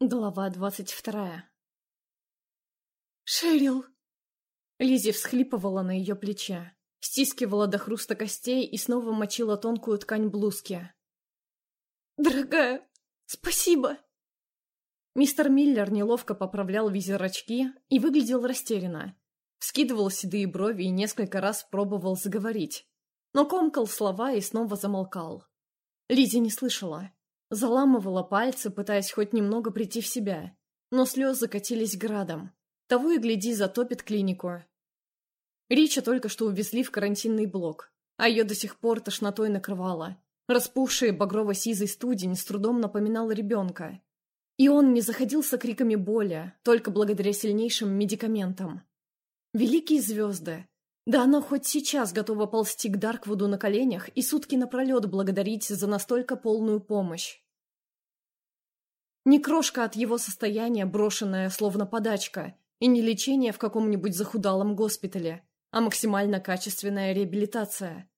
Глава двадцать вторая. «Шерил!» Лизи всхлипывала на ее плече, стискивала до хруста костей и снова мочила тонкую ткань блузки. «Дорогая, спасибо!» Мистер Миллер неловко поправлял Лизе зрачки и выглядел растерянно. Скидывал седые брови и несколько раз пробовал заговорить, но комкал слова и снова замолкал. Лизи не слышала. Заламывала пальцы, пытаясь хоть немного прийти в себя. Но слезы катились градом. Того и гляди, затопит клинику. Рича только что увезли в карантинный блок, а ее до сих пор тошнотой накрывало. Распухший багрово-сизый студень с трудом напоминал ребенка. И он не заходился криками боли, только благодаря сильнейшим медикаментам. Великие звезды! Да она хоть сейчас готова ползти к Дарквуду на коленях и сутки напролет благодарить за настолько полную помощь. Не крошка от его состояния, брошенная словно подачка, и не лечение в каком-нибудь захудалом госпитале, а максимально качественная реабилитация.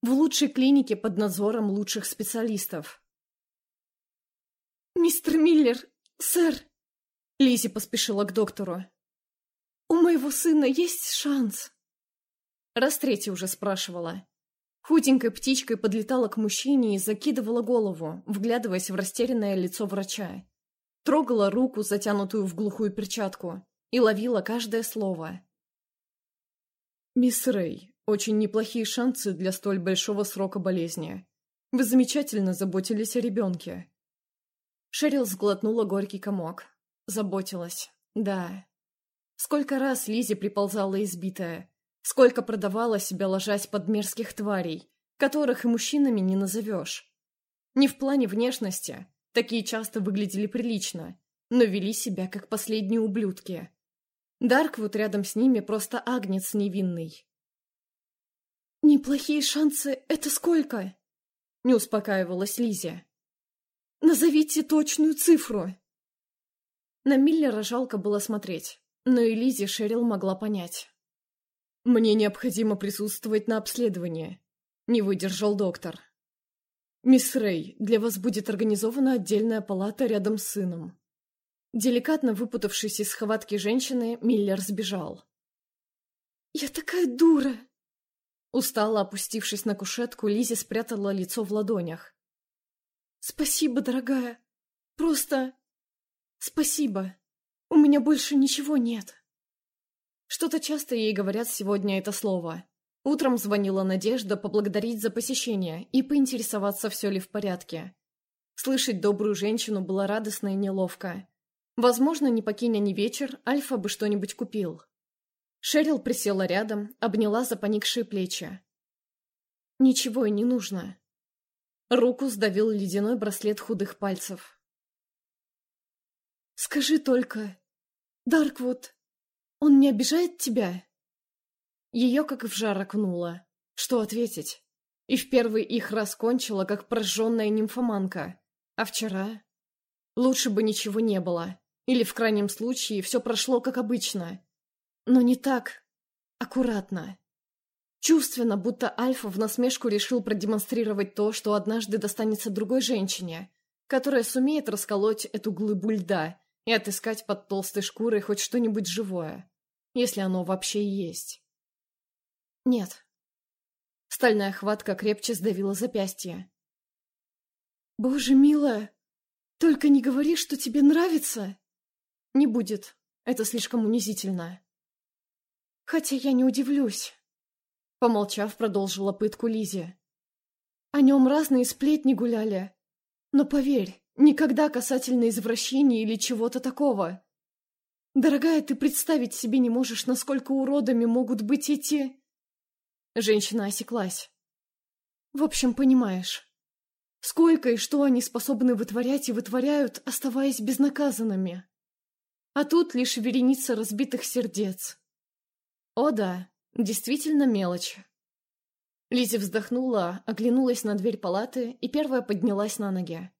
В лучшей клинике под надзором лучших специалистов. «Мистер Миллер, сэр!» Лизи поспешила к доктору. «У моего сына есть шанс?» Раз третий уже спрашивала. Худенькой птичкой подлетала к мужчине и закидывала голову, вглядываясь в растерянное лицо врача. Трогала руку, затянутую в глухую перчатку, и ловила каждое слово. «Мисс Рэй, очень неплохие шансы для столь большого срока болезни. Вы замечательно заботились о ребенке». Шерил сглотнула горький комок. Заботилась. Да. Сколько раз Лизе приползала избитая, Сколько продавала себя ложась под мерзких тварей, которых и мужчинами не назовешь. Не в плане внешности, такие часто выглядели прилично, но вели себя как последние ублюдки. Дарквуд рядом с ними просто агнец невинный. «Неплохие шансы — это сколько?» — не успокаивалась Лизя. «Назовите точную цифру!» На Миллера жалко было смотреть, но и Лизе Шерил могла понять. «Мне необходимо присутствовать на обследовании», — не выдержал доктор. «Мисс Рэй, для вас будет организована отдельная палата рядом с сыном». Деликатно выпутавшись из схватки женщины, Миллер сбежал. «Я такая дура!» Устало опустившись на кушетку, Лизи спрятала лицо в ладонях. «Спасибо, дорогая. Просто... Спасибо. У меня больше ничего нет». Что-то часто ей говорят сегодня это слово. Утром звонила Надежда поблагодарить за посещение и поинтересоваться, все ли в порядке. Слышать добрую женщину было радостно и неловко. Возможно, не покиня ни вечер, Альфа бы что-нибудь купил. Шерил присела рядом, обняла за поникшие плечи. «Ничего и не нужно». Руку сдавил ледяной браслет худых пальцев. «Скажи только, Дарквуд, он не обижает тебя?» Ее как в жар окунуло. Что ответить? И в первый их раз кончила, как прожженная нимфоманка. А вчера? Лучше бы ничего не было. Или, в крайнем случае, все прошло как обычно. Но не так. Аккуратно. Чувственно, будто Альфа в насмешку решил продемонстрировать то, что однажды достанется другой женщине, которая сумеет расколоть эту глыбу льда и отыскать под толстой шкурой хоть что-нибудь живое, если оно вообще есть. Нет. Стальная хватка крепче сдавила запястье. «Боже, милая, только не говори, что тебе нравится!» «Не будет. Это слишком унизительно». «Хотя я не удивлюсь», — помолчав, продолжила пытку Лизи. «О нем разные сплетни гуляли. Но поверь, Никогда касательно извращения или чего-то такого. Дорогая, ты представить себе не можешь, насколько уродами могут быть эти... Женщина осеклась. В общем, понимаешь. Сколько и что они способны вытворять и вытворяют, оставаясь безнаказанными. А тут лишь вереница разбитых сердец. О да, действительно мелочь. Лизи вздохнула, оглянулась на дверь палаты и первая поднялась на ноги.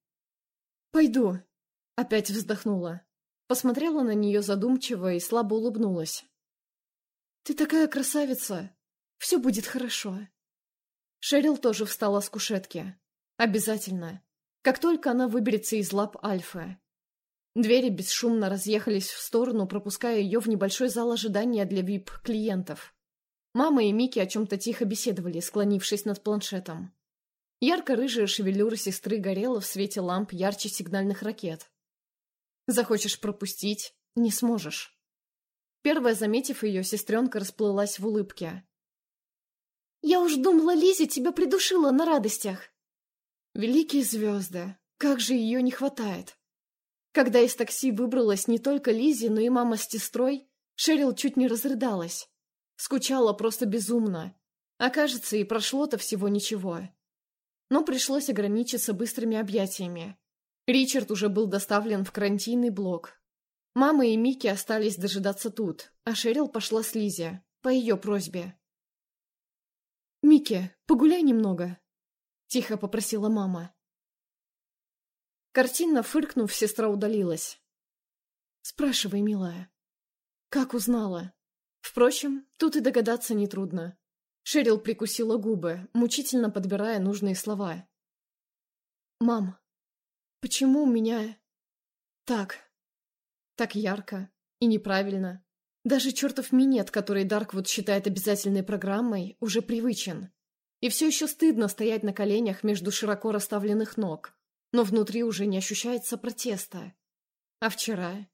«Пойду», — опять вздохнула. Посмотрела на нее задумчиво и слабо улыбнулась. «Ты такая красавица! Все будет хорошо!» Шерил тоже встала с кушетки. «Обязательно. Как только она выберется из лап Альфы. Двери бесшумно разъехались в сторону, пропуская ее в небольшой зал ожидания для вип-клиентов. Мама и Микки о чем-то тихо беседовали, склонившись над планшетом. Ярко-рыжая шевелюра сестры горела в свете ламп ярче сигнальных ракет. Захочешь пропустить — не сможешь. Первая, заметив ее, сестренка расплылась в улыбке. «Я уж думала, Лизе тебя придушила на радостях!» Великие звезды! Как же ее не хватает! Когда из такси выбралась не только Лизи, но и мама с сестрой, Шерил чуть не разрыдалась. Скучала просто безумно. А кажется, и прошло-то всего ничего. Но пришлось ограничиться быстрыми объятиями. Ричард уже был доставлен в карантинный блок. Мама и Микки остались дожидаться тут, а Шерил пошла с Лизи, по ее просьбе. «Микки, погуляй немного», — тихо попросила мама. Картинно фыркнув, сестра удалилась. «Спрашивай, милая». «Как узнала?» Впрочем, тут и догадаться нетрудно. Шерил прикусила губы, мучительно подбирая нужные слова. «Мам, почему у меня... так... так ярко и неправильно? Даже чертов минет, который Дарквуд считает обязательной программой, уже привычен. И все еще стыдно стоять на коленях между широко расставленных ног, но внутри уже не ощущается протеста. А вчера...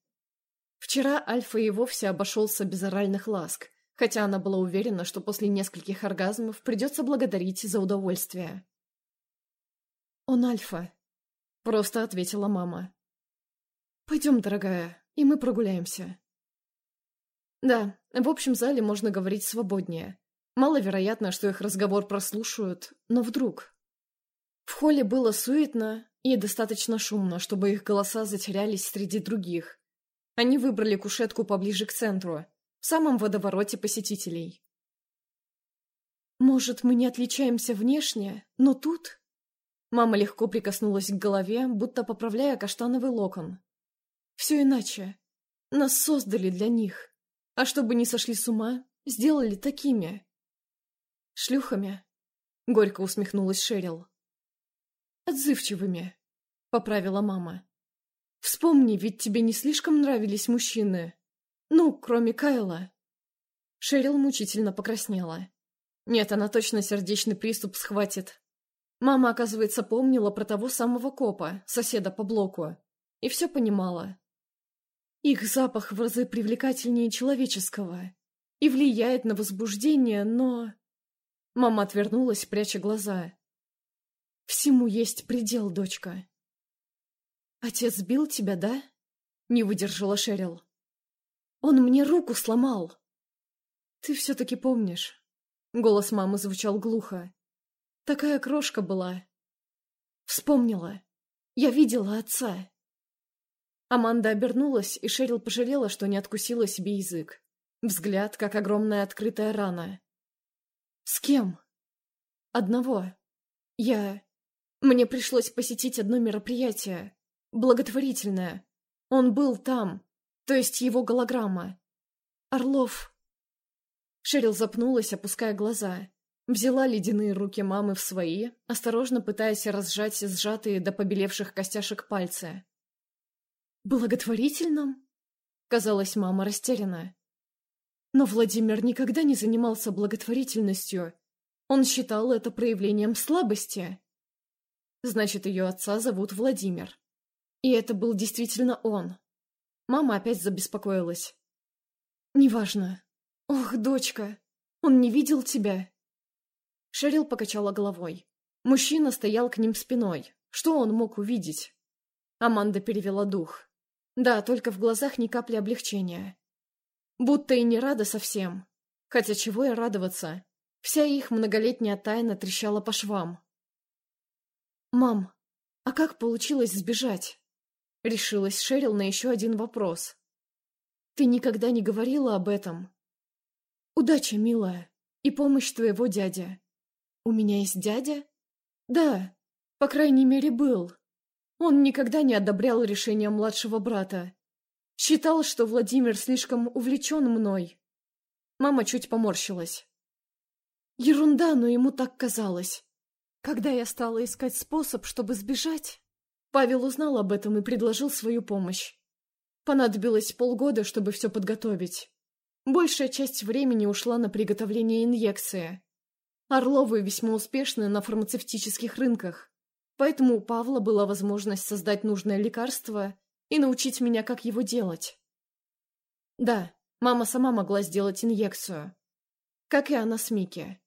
Вчера Альфа и вовсе обошелся без оральных ласк, хотя она была уверена, что после нескольких оргазмов придется благодарить за удовольствие. «Он Альфа», — просто ответила мама. «Пойдем, дорогая, и мы прогуляемся». Да, в общем зале можно говорить свободнее. Маловероятно, что их разговор прослушают, но вдруг... В холле было суетно и достаточно шумно, чтобы их голоса затерялись среди других, они выбрали кушетку поближе к центру, в самом водовороте посетителей. «Может, мы не отличаемся внешне, но тут...» Мама легко прикоснулась к голове, будто поправляя каштановый локон. «Все иначе. Нас создали для них. А чтобы не сошли с ума, сделали такими». «Шлюхами?» — горько усмехнулась Шерил. «Отзывчивыми», — поправила мама. Вспомни, ведь тебе не слишком нравились мужчины. Ну, кроме Кайла. Шерил мучительно покраснела. Нет, она точно сердечный приступ схватит. Мама, оказывается, помнила про того самого копа, соседа по блоку, и все понимала. Их запах в разы привлекательнее человеческого и влияет на возбуждение, но... Мама отвернулась, пряча глаза. Всему есть предел, дочка. «Отец бил тебя, да?» — не выдержала Шерил. «Он мне руку сломал!» «Ты все-таки помнишь?» Голос мамы звучал глухо. «Такая крошка была!» «Вспомнила! Я видела отца!» Аманда обернулась, и Шерил пожалела, что не откусила себе язык. Взгляд, как огромная открытая рана. «С кем?» «Одного. Я... Мне пришлось посетить одно мероприятие благотворительное. Он был там, то есть его голограмма. Орлов. Шерил запнулась, опуская глаза. Взяла ледяные руки мамы в свои, осторожно пытаясь разжать сжатые до побелевших костяшек пальцы. «Благотворительном?» Казалось, мама растеряна. Но Владимир никогда не занимался благотворительностью. Он считал это проявлением слабости. Значит, ее отца зовут Владимир. И это был действительно он. Мама опять забеспокоилась. «Неважно. Ох, дочка, он не видел тебя?» Шерил покачала головой. Мужчина стоял к ним спиной. Что он мог увидеть? Аманда перевела дух. Да, только в глазах ни капли облегчения. Будто и не рада совсем. Хотя чего и радоваться. Вся их многолетняя тайна трещала по швам. «Мам, а как получилось сбежать?» Решилась Шерил на еще один вопрос. «Ты никогда не говорила об этом?» «Удача, милая, и помощь твоего дядя». «У меня есть дядя?» «Да, по крайней мере, был. Он никогда не одобрял решение младшего брата. Считал, что Владимир слишком увлечен мной». Мама чуть поморщилась. Ерунда, но ему так казалось. Когда я стала искать способ, чтобы сбежать, Павел узнал об этом и предложил свою помощь. Понадобилось полгода, чтобы все подготовить. Большая часть времени ушла на приготовление инъекции. Орловы весьма успешны на фармацевтических рынках, поэтому у Павла была возможность создать нужное лекарство и научить меня, как его делать. Да, мама сама могла сделать инъекцию. Как и она с Микки.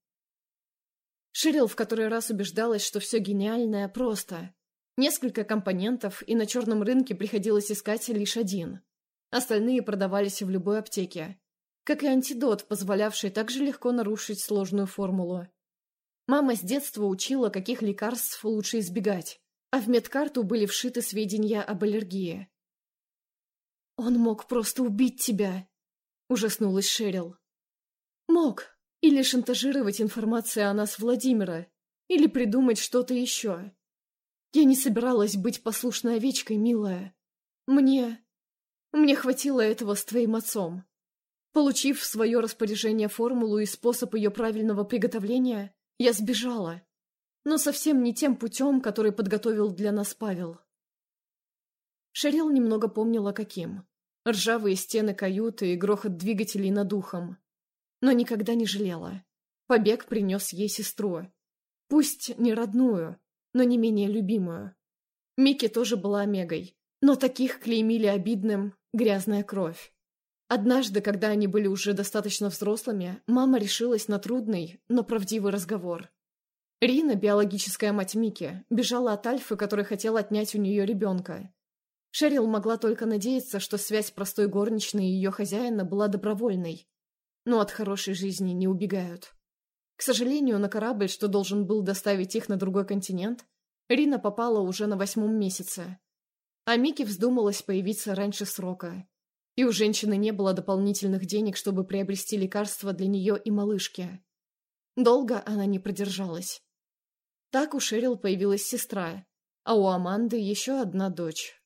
Ширил в который раз убеждалась, что все гениальное просто. Несколько компонентов, и на черном рынке приходилось искать лишь один. Остальные продавались в любой аптеке. Как и антидот, позволявший так же легко нарушить сложную формулу. Мама с детства учила, каких лекарств лучше избегать, а в медкарту были вшиты сведения об аллергии. «Он мог просто убить тебя», — ужаснулась Шерил. «Мог. Или шантажировать информацией о нас Владимира. Или придумать что-то еще. Я не собиралась быть послушной овечкой, милая. Мне... Мне хватило этого с твоим отцом. Получив в свое распоряжение формулу и способ ее правильного приготовления, я сбежала. Но совсем не тем путем, который подготовил для нас Павел. Шерил немного помнила каким. Ржавые стены каюты и грохот двигателей над ухом. Но никогда не жалела. Побег принес ей сестру. Пусть не родную, но не менее любимую. Микки тоже была Омегой, но таких клеймили обидным грязная кровь. Однажды, когда они были уже достаточно взрослыми, мама решилась на трудный, но правдивый разговор. Рина, биологическая мать Мики, бежала от Альфы, который хотел отнять у нее ребенка. Шерил могла только надеяться, что связь простой горничной и ее хозяина была добровольной. Но от хорошей жизни не убегают. К сожалению, на корабль, что должен был доставить их на другой континент, Рина попала уже на восьмом месяце. А Микки вздумалась появиться раньше срока и у женщины не было дополнительных денег, чтобы приобрести лекарства для нее и малышки. Долго она не продержалась. Так у Шерил появилась сестра, а у Аманды еще одна дочь.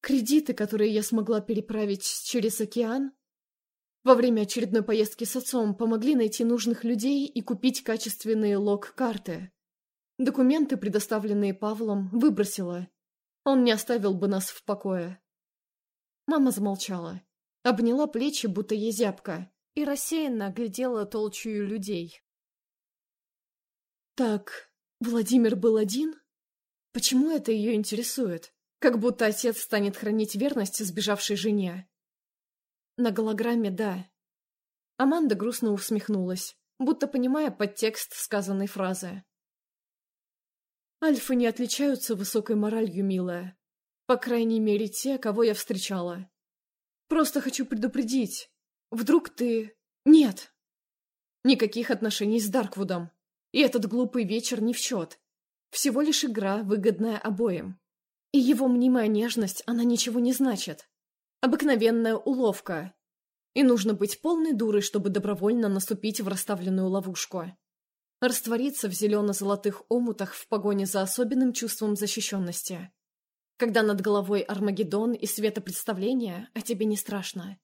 Кредиты, которые я смогла переправить через океан, во время очередной поездки с отцом помогли найти нужных людей и купить качественные лог-карты. Документы, предоставленные Павлом, выбросила. Он не оставил бы нас в покое. Мама замолчала, обняла плечи, будто ей зябко, и рассеянно оглядела толчую людей. «Так, Владимир был один? Почему это ее интересует? Как будто отец станет хранить верность сбежавшей жене?» «На голограмме, да». Аманда грустно усмехнулась, будто понимая подтекст сказанной фразы. «Альфы не отличаются высокой моралью, милая. По крайней мере, те, кого я встречала. Просто хочу предупредить. Вдруг ты... Нет. Никаких отношений с Дарквудом. И этот глупый вечер не в счет. Всего лишь игра, выгодная обоим. И его мнимая нежность, она ничего не значит. Обыкновенная уловка. И нужно быть полной дурой, чтобы добровольно наступить в расставленную ловушку. Раствориться в зелено-золотых омутах в погоне за особенным чувством защищенности. Когда над головой Армагеддон и светопредставление, а тебе не страшно.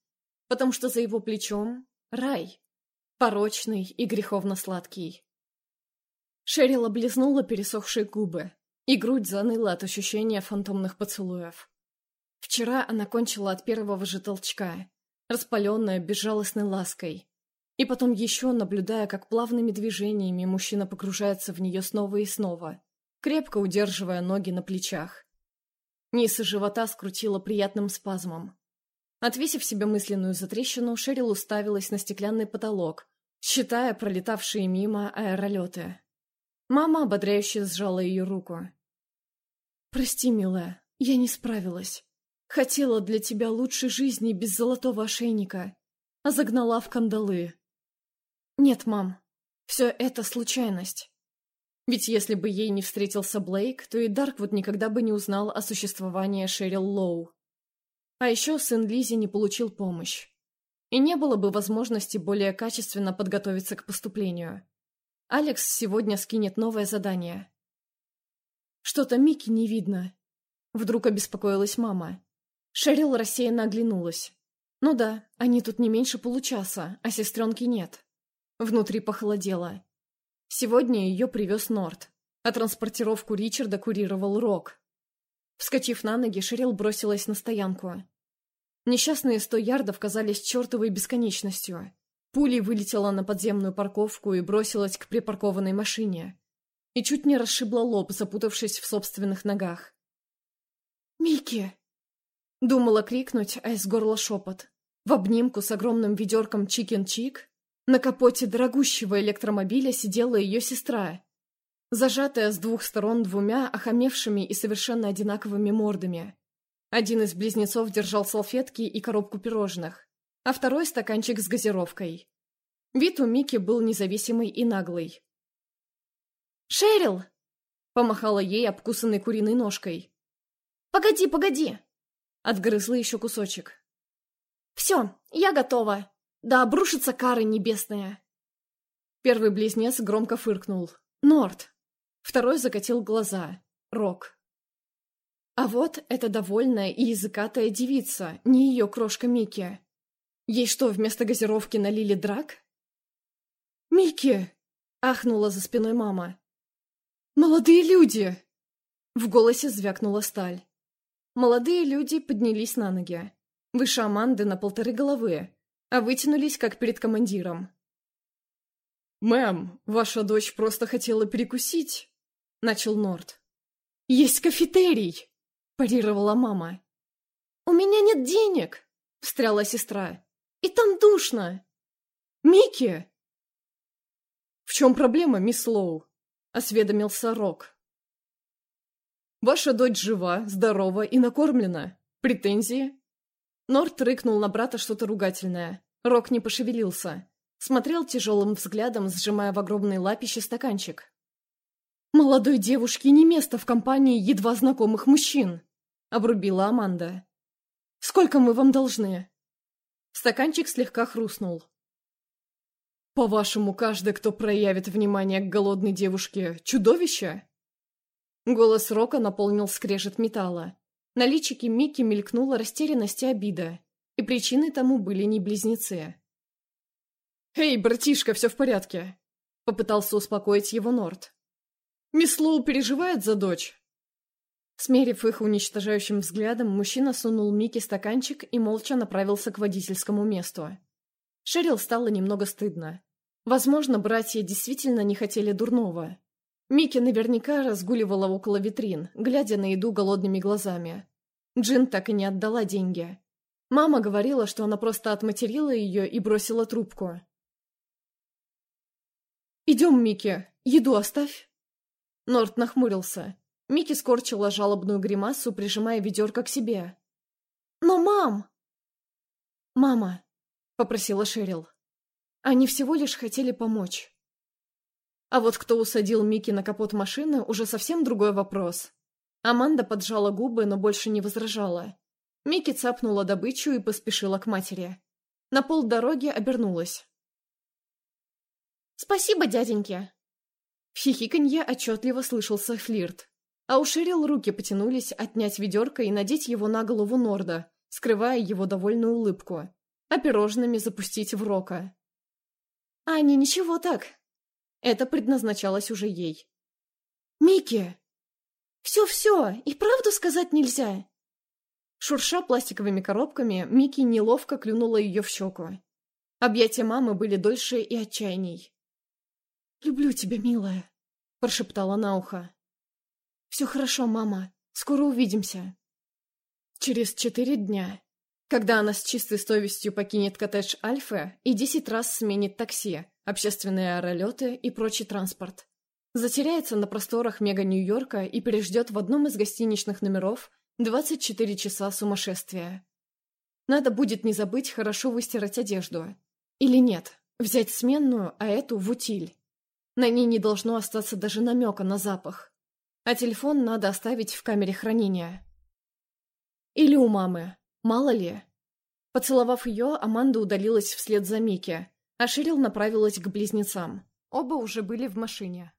Потому что за его плечом рай. Порочный и греховно-сладкий. Шерил облизнула пересохшие губы, и грудь заныла от ощущения фантомных поцелуев. Вчера она кончила от первого же толчка, распаленная безжалостной лаской. И потом еще, наблюдая, как плавными движениями мужчина погружается в нее снова и снова, крепко удерживая ноги на плечах. Низ живота скрутило приятным спазмом. Отвесив себе мысленную затрещину, Шерил уставилась на стеклянный потолок, считая пролетавшие мимо аэролеты. Мама ободряюще сжала ее руку. «Прости, милая, я не справилась. Хотела для тебя лучшей жизни без золотого ошейника, а загнала в кандалы. Нет, мам, все это случайность. Ведь если бы ей не встретился Блейк, то и Дарквуд никогда бы не узнал о существовании Шерил Лоу. А еще сын Лизи не получил помощь. И не было бы возможности более качественно подготовиться к поступлению. Алекс сегодня скинет новое задание. Что-то Микки не видно. Вдруг обеспокоилась мама. Шерил рассеянно оглянулась. Ну да, они тут не меньше получаса, а сестренки нет. Внутри похолодело. Сегодня ее привез Норт, а транспортировку Ричарда курировал Рок. Вскочив на ноги, Шерил бросилась на стоянку. Несчастные сто ярдов казались чертовой бесконечностью. Пулей вылетела на подземную парковку и бросилась к припаркованной машине. И чуть не расшибла лоб, запутавшись в собственных ногах. «Микки!» Думала крикнуть, а из горла шепот. В обнимку с огромным ведерком чикен-чик на капоте дорогущего электромобиля сидела ее сестра, зажатая с двух сторон двумя охамевшими и совершенно одинаковыми мордами. Один из близнецов держал салфетки и коробку пирожных, а второй — стаканчик с газировкой. Вид у Мики был независимый и наглый. «Шерил!» — помахала ей обкусанной куриной ножкой. «Погоди, погоди!» — отгрызла еще кусочек. «Все, я готова. Да обрушится кара небесная!» Первый близнец громко фыркнул. «Норд!» Второй закатил глаза. Рок. А вот эта довольная и языкатая девица, не ее крошка Микки. Ей что, вместо газировки налили драк? «Микки!» — ахнула за спиной мама. «Молодые люди!» В голосе звякнула сталь. Молодые люди поднялись на ноги. Выше Аманды на полторы головы, а вытянулись, как перед командиром. «Мэм, ваша дочь просто хотела перекусить», начал Норд. «Есть кафетерий!» — парировала мама. «У меня нет денег!» — встряла сестра. «И там душно!» «Микки!» «В чем проблема, мисс Лоу?» — осведомился Рок. «Ваша дочь жива, здорова и накормлена. Претензии?» Норт рыкнул на брата что-то ругательное. Рок не пошевелился. Смотрел тяжелым взглядом, сжимая в огромной лапище стаканчик. «Молодой девушке не место в компании едва знакомых мужчин», — обрубила Аманда. «Сколько мы вам должны?» Стаканчик слегка хрустнул. «По-вашему, каждый, кто проявит внимание к голодной девушке, чудовище?» Голос Рока наполнил скрежет металла. На личике Микки мелькнула растерянность и обида, и причиной тому были не близнецы. «Эй, братишка, все в порядке!» — попытался успокоить его Норт. Мисс Лоу переживает за дочь?» Смерив их уничтожающим взглядом, мужчина сунул Микки стаканчик и молча направился к водительскому месту. Шерил стало немного стыдно. Возможно, братья действительно не хотели дурного. Микки наверняка разгуливала около витрин, глядя на еду голодными глазами. Джин так и не отдала деньги. Мама говорила, что она просто отматерила ее и бросила трубку. «Идем, Микки, еду оставь». Норт нахмурился. Микки скорчила жалобную гримасу, прижимая ведерко к себе. «Но, мам!» «Мама!» — попросила Шерил. Они всего лишь хотели помочь. А вот кто усадил Микки на капот машины, уже совсем другой вопрос. Аманда поджала губы, но больше не возражала. Микки цапнула добычу и поспешила к матери. На полдороги обернулась. «Спасибо, дяденьки!» В хихиканье отчетливо слышался флирт. А у Шерил руки потянулись отнять ведерко и надеть его на голову Норда, скрывая его довольную улыбку, а пирожными запустить в Рока. «Аня, ничего так!» Это предназначалось уже ей. «Микки!» «Все-все, и правду сказать нельзя!» Шурша пластиковыми коробками, Микки неловко клюнула ее в щеку. Объятия мамы были дольше и отчаянней. «Люблю тебя, милая», — прошептала на ухо. «Все хорошо, мама. Скоро увидимся». Через четыре дня, когда она с чистой совестью покинет коттедж Альфы и десять раз сменит такси, общественные аэролеты и прочий транспорт, затеряется на просторах мега-Нью-Йорка и переждет в одном из гостиничных номеров 24 часа сумасшествия. Надо будет не забыть хорошо выстирать одежду. Или нет, взять сменную, а эту в утиль. На ней не должно остаться даже намека на запах. А телефон надо оставить в камере хранения. Или у мамы. Мало ли. Поцеловав ее, Аманда удалилась вслед за Микки, а Ширил направилась к близнецам. Оба уже были в машине.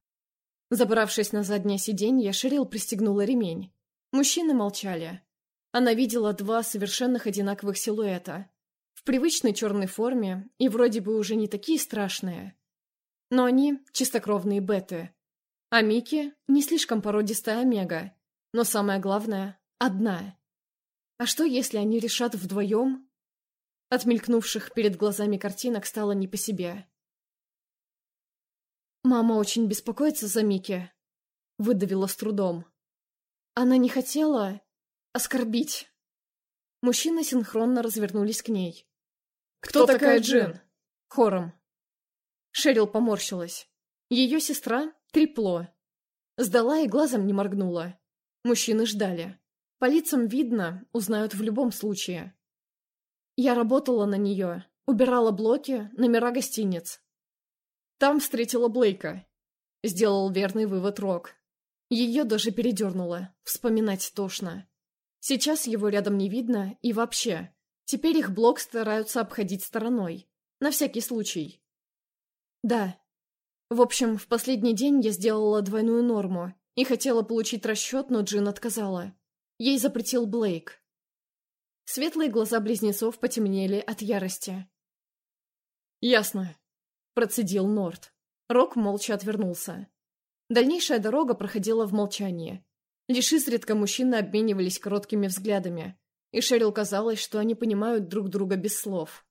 Забравшись на заднее сиденье, Ширил пристегнула ремень. Мужчины молчали. Она видела два совершенных одинаковых силуэта. В привычной черной форме и вроде бы уже не такие страшные. Но они чистокровные беты. А Микки не слишком породистая омега. Но самое главное, Одна. А что, если они решат вдвоем? От мелькнувших перед глазами картинок стало не по себе. «Мама очень беспокоится за Мики», — выдавила с трудом. «Она не хотела оскорбить». Мужчины синхронно развернулись к ней. «Кто, Кто такая Джин?» Хором. Шерил поморщилась. Ее сестра — трепло. Сдала и глазом не моргнула. Мужчины ждали. По лицам видно, узнают в любом случае. Я работала на нее, убирала блоки, номера гостиниц. Там встретила Блейка. Сделал верный вывод Рок. Ее даже передернуло, вспоминать тошно. Сейчас его рядом не видно и вообще. Теперь их блок стараются обходить стороной. На всякий случай. Да. В общем, в последний день я сделала двойную норму и хотела получить расчет, но Джин отказала. Ей запретил Блейк. Светлые глаза близнецов потемнели от ярости. «Ясно», — процедил Норт. Рок молча отвернулся. Дальнейшая дорога проходила в молчании. Лишь изредка мужчины обменивались короткими взглядами, и Шерил казалось, что они понимают друг друга без слов.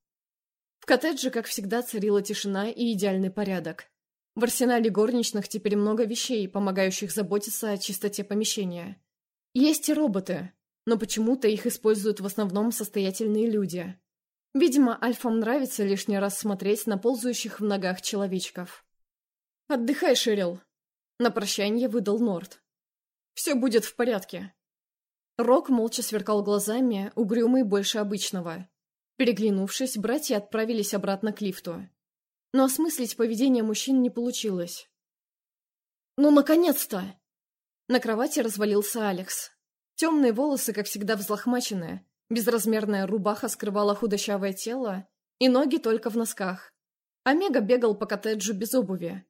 В коттедже, как всегда, царила тишина и идеальный порядок. В арсенале горничных теперь много вещей, помогающих заботиться о чистоте помещения. Есть и роботы, но почему-то их используют в основном состоятельные люди. Видимо, альфам нравится лишний раз смотреть на ползающих в ногах человечков. «Отдыхай, Шерил!» На прощание выдал Норд. «Все будет в порядке!» Рок молча сверкал глазами, угрюмый больше обычного. Переглянувшись, братья отправились обратно к лифту. Но осмыслить поведение мужчин не получилось. «Ну, наконец-то!» На кровати развалился Алекс. Темные волосы, как всегда, взлохмаченные, безразмерная рубаха скрывала худощавое тело, и ноги только в носках. Омега бегал по коттеджу без обуви.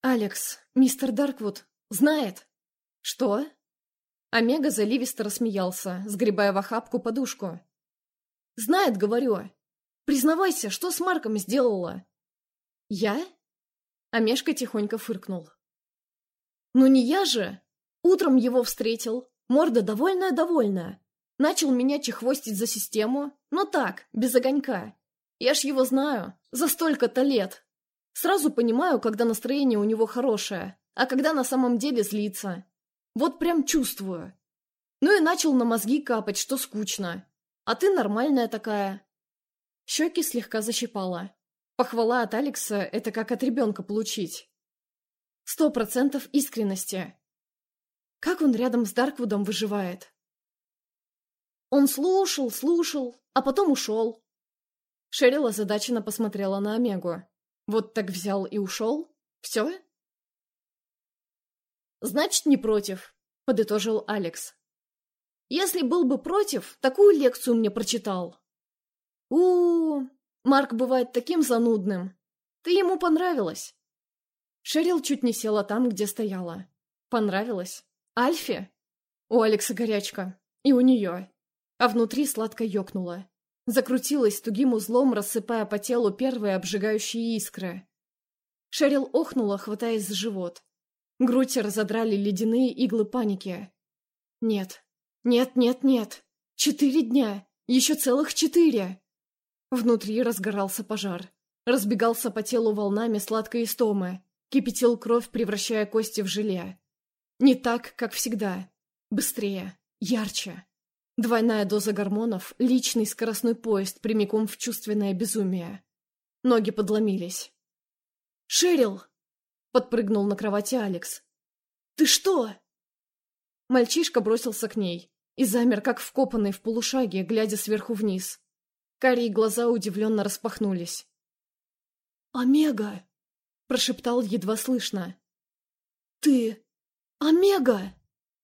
«Алекс, мистер Дарквуд, знает?» «Что?» Омега заливисто рассмеялся, сгребая в охапку подушку. Знает, говорю. Признавайся, что с Марком сделала? Я? Омешка тихонько фыркнул. Ну не я же. Утром его встретил. Морда довольная-довольная. Начал меня чехвостить за систему, но так, без огонька. Я ж его знаю, за столько-то лет. Сразу понимаю, когда настроение у него хорошее, а когда на самом деле злится. Вот прям чувствую. Ну и начал на мозги капать, что скучно. А ты нормальная такая. Щеки слегка защипала. Похвала от Алекса — это как от ребенка получить. Сто процентов искренности. Как он рядом с Дарквудом выживает? Он слушал, слушал, а потом ушел. Шерил озадаченно посмотрела на Омегу. Вот так взял и ушел? Все? Значит, не против, подытожил Алекс. Если был бы против, такую лекцию мне прочитал. у у, -у Марк бывает таким занудным. Ты ему понравилась. Шерил чуть не села там, где стояла. Понравилось? Альфе? У Алекса горячка. И у нее. А внутри сладко ёкнуло. Закрутилась тугим узлом, рассыпая по телу первые обжигающие искры. Шерил охнула, хватаясь за живот. Грудь разодрали ледяные иглы паники. Нет, нет, нет, нет. Четыре дня. Еще целых четыре. Внутри разгорался пожар. Разбегался по телу волнами сладкой истомы. Кипятил кровь, превращая кости в желе. Не так, как всегда. Быстрее. Ярче. Двойная доза гормонов, личный скоростной поезд прямиком в чувственное безумие. Ноги подломились. «Шерил!» — подпрыгнул на кровати Алекс. «Ты что?» Мальчишка бросился к ней и замер, как вкопанный в полушаге, глядя сверху вниз. Карие глаза удивленно распахнулись. «Омега!» — прошептал едва слышно. «Ты... Омега!»